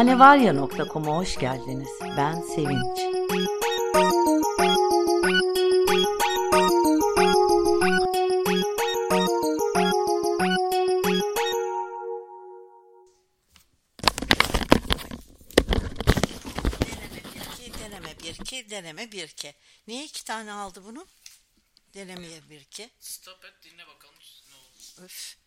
hanevarya.com'a hoş geldiniz. Ben Sevinç. Deneme bir ki, deneme bir ki. Niye iki tane aldı bunu? Deneme bir ki. Stop et dinle bakalım ne oldu. Oof.